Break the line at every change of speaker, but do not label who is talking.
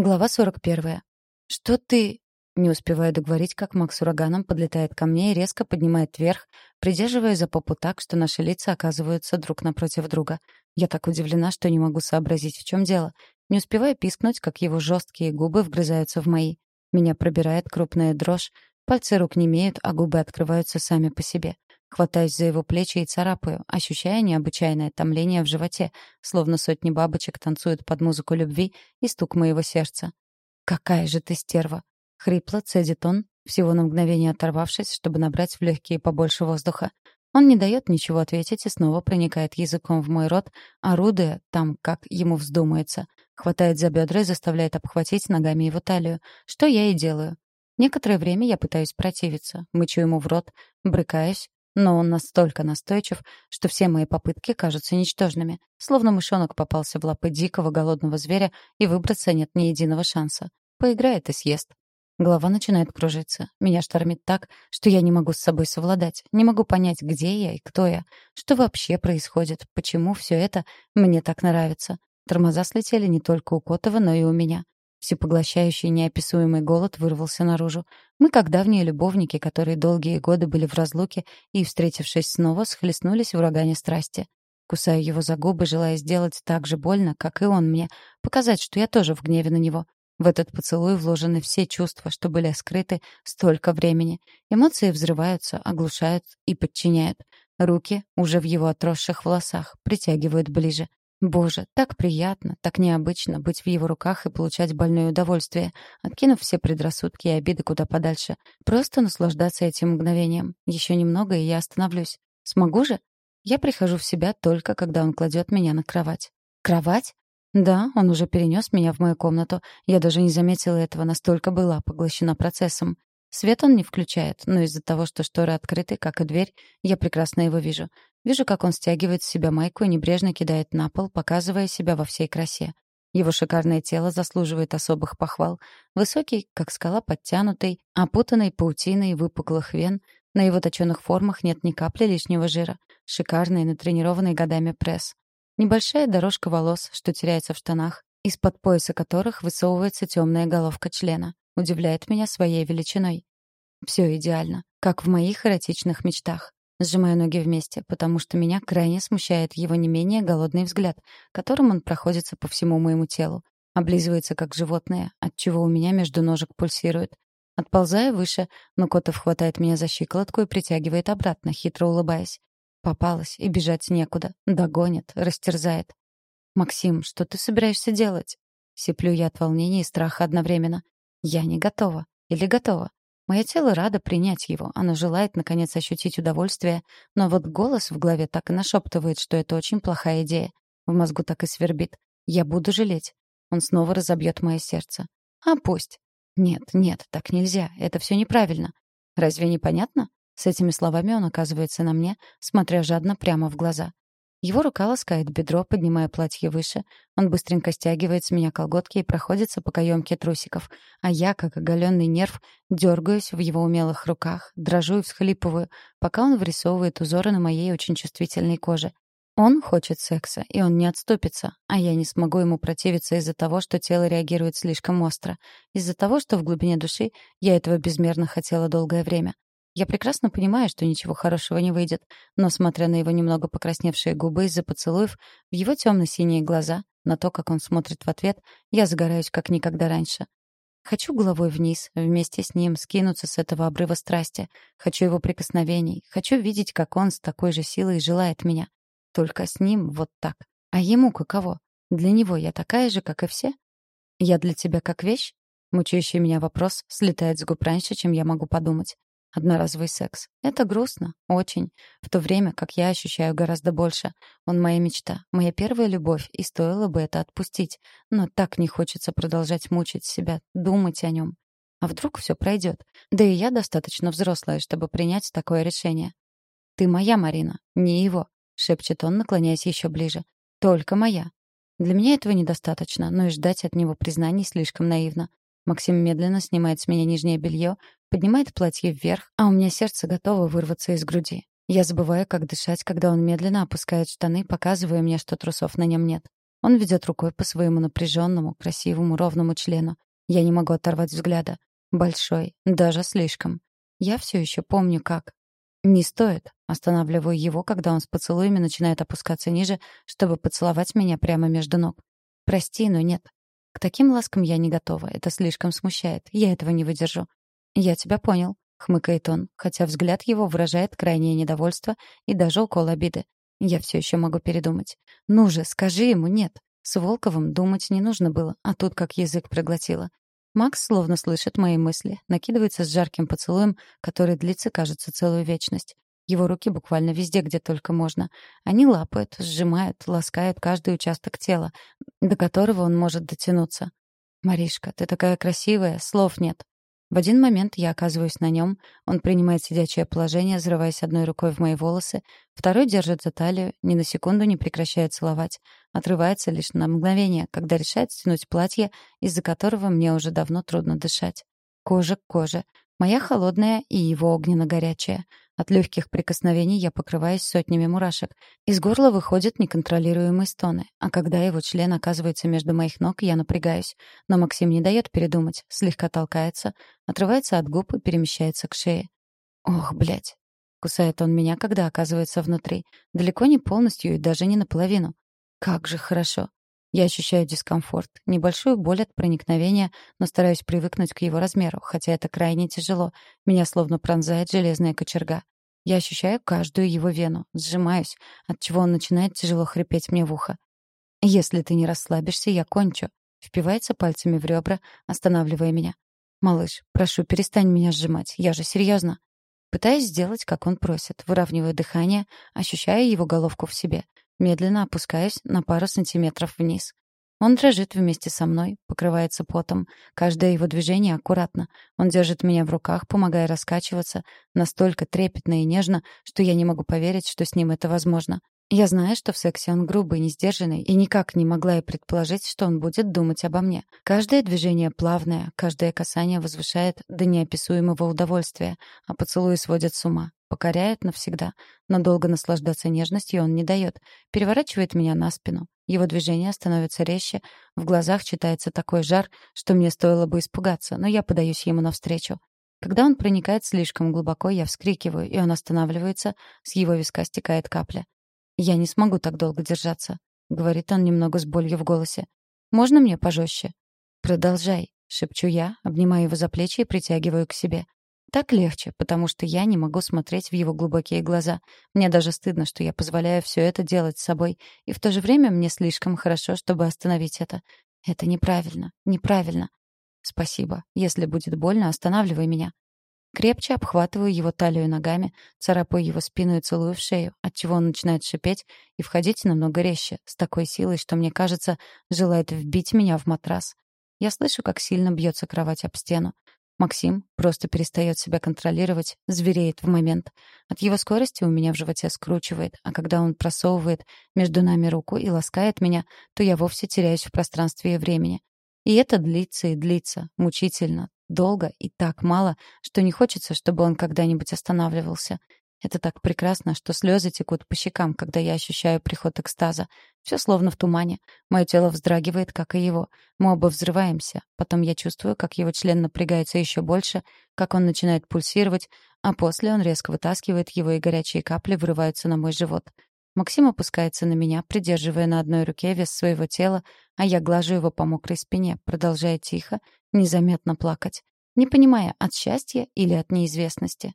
Глава 41. «Что ты...» Не успеваю договорить, как Макс ураганом подлетает ко мне и резко поднимает вверх, придерживая за попу так, что наши лица оказываются друг напротив друга. Я так удивлена, что не могу сообразить, в чем дело. Не успеваю пискнуть, как его жесткие губы вгрызаются в мои. Меня пробирает крупная дрожь, пальцы рук немеют, а губы открываются сами по себе. Хватаюсь за его плечи и царапаю, ощущая необычайное томление в животе, словно сотни бабочек танцуют под музыку любви и стук моего сердца. «Какая же ты стерва!» — хрипло цедит он, всего на мгновение оторвавшись, чтобы набрать в легкие побольше воздуха. Он не дает ничего ответить и снова проникает языком в мой рот, орудуя там, как ему вздумается. Хватает за бедра и заставляет обхватить ногами его талию, что я и делаю. Некоторое время я пытаюсь противиться, мычу ему в рот, брыкаюсь, но он настолько настойчив, что все мои попытки кажутся ничтожными, словно мышонок попался в лапы дикого голодного зверя, и выбраться нет ни единого шанса. Поиграет и съест. Голова начинает кружиться. Меня штормит так, что я не могу с собой совладать. Не могу понять, где я и кто я. Что вообще происходит? Почему все это мне так нравится? Тормоза слетели не только у Котова, но и у меня. Всепоглощающий неописуемый голод вырвался наружу. Мы, как давние любовники, которые долгие годы были в разлуке и, встретившись снова, схлестнулись в урагане страсти. Кусаю его за губы, желая сделать так же больно, как и он мне, показать, что я тоже в гневе на него. В этот поцелуй вложены все чувства, что были скрыты столько времени. Эмоции взрываются, оглушают и подчиняют. Руки, уже в его отросших волосах, притягивают ближе. Боже, так приятно, так необычно быть в его руках и получать больное удовольствие, откинув все предрассудки и обиды куда подальше. Просто наслаждаться этим мгновением. Еще немного, и я остановлюсь. Смогу же? Я прихожу в себя только, когда он кладет меня на кровать. Кровать? Да, он уже перенес меня в мою комнату. Я даже не заметила этого, настолько была поглощена процессом. Свет он не включает, но из-за того, что шторы открыты, как и дверь, я прекрасно его вижу. Вижу, как он стягивает с себя майку и небрежно кидает на пол, показывая себя во всей красе. Его шикарное тело заслуживает особых похвал. Высокий, как скала, подтянутый, опутанный паутиной выпуклых вен, на его точёных формах нет ни капли лишнего жира. Шикарный, натренированный годами пресс. Небольшая дорожка волос, что теряется в штанах, из-под пояса которых высовывается темная головка члена удивляет меня своей величиной. Все идеально, как в моих эротичных мечтах. Сжимаю ноги вместе, потому что меня крайне смущает его не менее голодный взгляд, которым он проходится по всему моему телу. Облизывается, как животное, отчего у меня между ножек пульсирует. Отползая выше, но Котов хватает меня за щиколотку и притягивает обратно, хитро улыбаясь. Попалась, и бежать некуда. Догонит, растерзает. «Максим, что ты собираешься делать?» Сиплю я от волнения и страха одновременно. Я не готова. Или готова. Мое тело радо принять его, оно желает, наконец, ощутить удовольствие, но вот голос в голове так и нашептывает, что это очень плохая идея. В мозгу так и свербит. Я буду жалеть. Он снова разобьет мое сердце. А пусть. Нет, нет, так нельзя. Это все неправильно. Разве не понятно? С этими словами он оказывается на мне, смотря жадно прямо в глаза. Его рука ласкает бедро, поднимая платье выше. Он быстренько стягивает с меня колготки и проходится по каемке трусиков. А я, как оголенный нерв, дергаюсь в его умелых руках, дрожу и всхлипываю, пока он вырисовывает узоры на моей очень чувствительной коже. Он хочет секса, и он не отступится, а я не смогу ему противиться из-за того, что тело реагирует слишком остро, из-за того, что в глубине души я этого безмерно хотела долгое время. Я прекрасно понимаю, что ничего хорошего не выйдет, но, смотря на его немного покрасневшие губы из-за поцелуев, в его темно-синие глаза, на то, как он смотрит в ответ, я загораюсь как никогда раньше. Хочу головой вниз, вместе с ним скинуться с этого обрыва страсти. Хочу его прикосновений. Хочу видеть, как он с такой же силой желает меня. Только с ним вот так. А ему каково? Для него я такая же, как и все? Я для тебя как вещь? Мучающий меня вопрос слетает с губ раньше, чем я могу подумать. Одноразовый секс. Это грустно. Очень. В то время, как я ощущаю гораздо больше. Он моя мечта, моя первая любовь, и стоило бы это отпустить. Но так не хочется продолжать мучить себя, думать о нем. А вдруг все пройдет? Да и я достаточно взрослая, чтобы принять такое решение. «Ты моя, Марина, не его», — шепчет он, наклоняясь еще ближе. «Только моя». Для меня этого недостаточно, но и ждать от него признаний слишком наивно. Максим медленно снимает с меня нижнее белье, поднимает платье вверх, а у меня сердце готово вырваться из груди. Я забываю, как дышать, когда он медленно опускает штаны, показывая мне, что трусов на нем нет. Он ведет рукой по своему напряженному, красивому, ровному члену. Я не могу оторвать взгляда. Большой, даже слишком. Я все еще помню, как. «Не стоит». Останавливаю его, когда он с поцелуями начинает опускаться ниже, чтобы поцеловать меня прямо между ног. «Прости, но нет. К таким ласкам я не готова. Это слишком смущает. Я этого не выдержу». «Я тебя понял», — хмыкает он, хотя взгляд его выражает крайнее недовольство и даже укол обиды. Я все еще могу передумать. «Ну же, скажи ему нет». С Волковым думать не нужно было, а тут как язык проглотила. Макс словно слышит мои мысли, накидывается с жарким поцелуем, который длится, кажется, целую вечность. Его руки буквально везде, где только можно. Они лапают, сжимают, ласкают каждый участок тела, до которого он может дотянуться. «Маришка, ты такая красивая, слов нет». В один момент я оказываюсь на нем, он принимает сидячее положение, взрываясь одной рукой в мои волосы, второй держит за талию, ни на секунду не прекращает целовать, отрывается лишь на мгновение, когда решает стянуть платье, из-за которого мне уже давно трудно дышать. Кожа к коже, моя холодная и его огненно-горячая. От легких прикосновений я покрываюсь сотнями мурашек. Из горла выходят неконтролируемые стоны, а когда его член оказывается между моих ног, я напрягаюсь. Но Максим не дает передумать, слегка толкается, отрывается от губ и перемещается к шее. Ох, блядь. Кусает он меня, когда оказывается внутри. Далеко не полностью и даже не наполовину. Как же хорошо. Я ощущаю дискомфорт, небольшую боль от проникновения, но стараюсь привыкнуть к его размеру, хотя это крайне тяжело. Меня словно пронзает железная кочерга. Я ощущаю каждую его вену, сжимаюсь, от чего он начинает тяжело хрипеть мне в ухо. «Если ты не расслабишься, я кончу», — впивается пальцами в ребра, останавливая меня. «Малыш, прошу, перестань меня сжимать, я же серьезно. Пытаюсь сделать, как он просит, выравниваю дыхание, ощущая его головку в себе. Медленно опускаюсь на пару сантиметров вниз. Он дрожит вместе со мной, покрывается потом. Каждое его движение аккуратно. Он держит меня в руках, помогая раскачиваться, настолько трепетно и нежно, что я не могу поверить, что с ним это возможно. Я знаю, что в сексе он грубый, несдержанный, и никак не могла и предположить, что он будет думать обо мне. Каждое движение плавное, каждое касание возвышает до неописуемого удовольствия, а поцелуи сводят с ума. Покоряет навсегда, но долго наслаждаться нежностью он не дает. Переворачивает меня на спину. Его движение становится резче, в глазах читается такой жар, что мне стоило бы испугаться, но я подаюсь ему навстречу. Когда он проникает слишком глубоко, я вскрикиваю, и он останавливается, с его виска стекает капля. «Я не смогу так долго держаться», — говорит он немного с болью в голосе. «Можно мне пожестче?» «Продолжай», — шепчу я, обнимаю его за плечи и притягиваю к себе. Так легче, потому что я не могу смотреть в его глубокие глаза. Мне даже стыдно, что я позволяю все это делать с собой, и в то же время мне слишком хорошо, чтобы остановить это. Это неправильно, неправильно. Спасибо. Если будет больно, останавливай меня. Крепче обхватываю его талию ногами, царапаю его спину и целую в шею, отчего он начинает шипеть и входить намного резче, с такой силой, что, мне кажется, желает вбить меня в матрас. Я слышу, как сильно бьется кровать об стену. Максим просто перестает себя контролировать, звереет в момент. От его скорости у меня в животе скручивает, а когда он просовывает между нами руку и ласкает меня, то я вовсе теряюсь в пространстве и времени. И это длится и длится, мучительно, долго и так мало, что не хочется, чтобы он когда-нибудь останавливался. Это так прекрасно, что слезы текут по щекам, когда я ощущаю приход экстаза. Все словно в тумане. Мое тело вздрагивает, как и его. Мы оба взрываемся. Потом я чувствую, как его член напрягается еще больше, как он начинает пульсировать, а после он резко вытаскивает его, и горячие капли вырываются на мой живот. Максим опускается на меня, придерживая на одной руке вес своего тела, а я глажу его по мокрой спине, продолжая тихо, незаметно плакать, не понимая, от счастья или от неизвестности.